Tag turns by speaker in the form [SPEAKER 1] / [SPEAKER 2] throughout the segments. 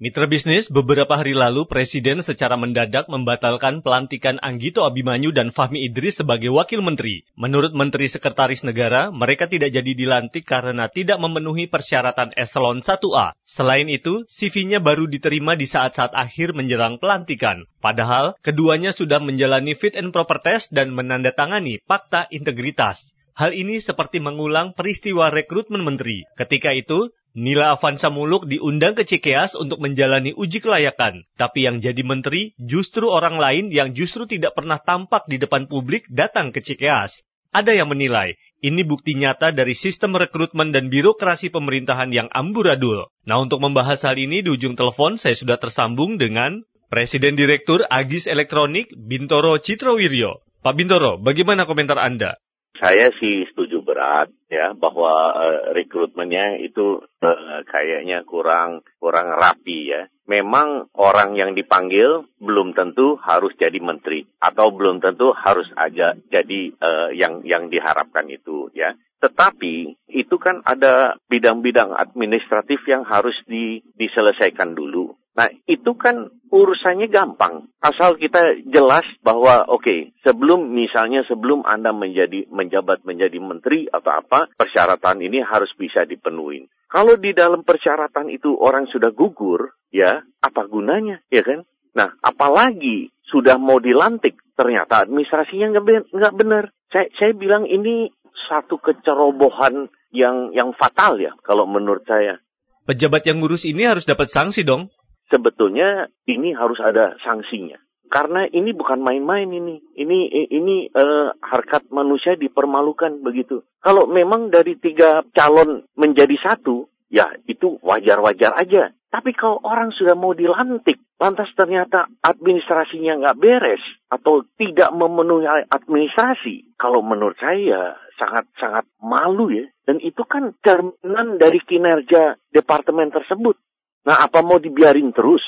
[SPEAKER 1] Mitra bisnis, beberapa hari lalu Presiden secara mendadak membatalkan pelantikan Anggito Abimanyu dan Fahmi Idris sebagai wakil menteri. Menurut Menteri Sekretaris Negara, mereka tidak jadi dilantik karena tidak memenuhi persyaratan eselon 1A. Selain itu, CV-nya baru diterima di saat-saat akhir menjelang pelantikan. Padahal, keduanya sudah menjalani fit and proper test dan menandatangani fakta integritas. Hal ini seperti mengulang peristiwa rekrutmen menteri. Ketika itu, Nila Avanza Muluk diundang ke Cikeas untuk menjalani uji kelayakan. Tapi yang jadi menteri justru orang lain yang justru tidak pernah tampak di depan publik datang ke Cikeas. Ada yang menilai, ini bukti nyata dari sistem rekrutmen dan birokrasi pemerintahan yang amburadul. Nah untuk membahas hal ini di ujung telepon saya sudah tersambung dengan Presiden Direktur Agis Elektronik Bintoro Citrowiryo. Pak Bintoro, bagaimana komentar Anda?
[SPEAKER 2] Saya sih setuju berat ya bahwa uh, rekrutmennya itu uh, kayaknya kurang kurang rapi ya. Memang orang yang dipanggil belum tentu harus jadi menteri atau belum tentu harus aja jadi uh, yang yang diharapkan itu ya. Tetapi itu kan ada bidang-bidang administratif yang harus di, diselesaikan dulu. Nah, itu kan urusannya gampang. Asal kita jelas bahwa oke, okay, sebelum misalnya sebelum Anda menjadi menjabat menjadi menteri atau apa, persyaratan ini harus bisa dipenuhi. Kalau di dalam persyaratan itu orang sudah gugur, ya apa gunanya, ya kan? Nah, apalagi sudah mau dilantik, ternyata administrasinya nggak benar. Saya, saya bilang ini satu kecerobohan yang yang fatal ya, kalau menurut saya.
[SPEAKER 1] Pejabat yang ngurus ini harus dapat sanksi dong
[SPEAKER 2] sebetulnya ini harus ada sanksinya. Karena ini bukan main-main ini. Ini ini uh, harkat manusia dipermalukan begitu. Kalau memang dari tiga calon menjadi satu, ya itu wajar-wajar aja. Tapi kalau orang sudah mau dilantik, lantas ternyata administrasinya nggak beres atau tidak memenuhi administrasi, kalau menurut saya sangat-sangat malu ya. Dan itu kan cerminan dari kinerja departemen tersebut. Nah, apa mau dibiarin terus?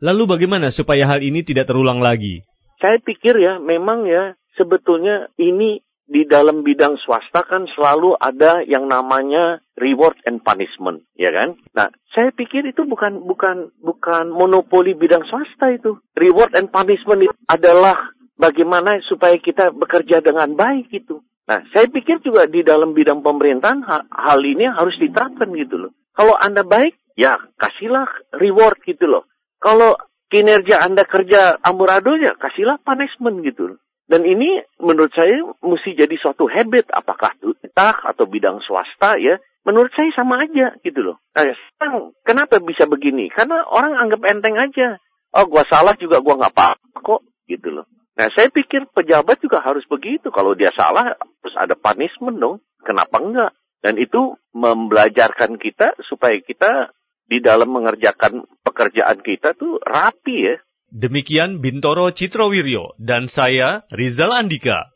[SPEAKER 1] Lalu bagaimana supaya hal ini tidak terulang lagi?
[SPEAKER 2] Saya pikir ya, memang ya, sebetulnya ini di dalam bidang swasta kan selalu ada yang namanya reward and punishment, ya kan? Nah, saya pikir itu bukan bukan bukan monopoli bidang swasta itu. Reward and punishment itu adalah bagaimana supaya kita bekerja dengan baik itu. Nah, saya pikir juga di dalam bidang pemerintahan hal ini harus diterapkan gitu loh. Kalau Anda baik, ya kasihlah reward gitu loh. Kalau kinerja Anda kerja amburadul ya kasihlah punishment gitu loh. Dan ini menurut saya mesti jadi suatu habit, apakah kita atau bidang swasta ya. Menurut saya sama aja gitu loh. Nah, sekarang kenapa bisa begini? Karena orang anggap enteng aja. Oh, gua salah juga gua nggak apa-apa kok gitu loh. Nah, saya pikir pejabat juga harus begitu. Kalau dia salah, harus ada punishment dong. Kenapa enggak? Dan itu membelajarkan kita supaya kita di dalam mengerjakan pekerjaan kita tuh rapi ya.
[SPEAKER 1] Demikian Bintoro Citrowiryo dan saya Rizal Andika.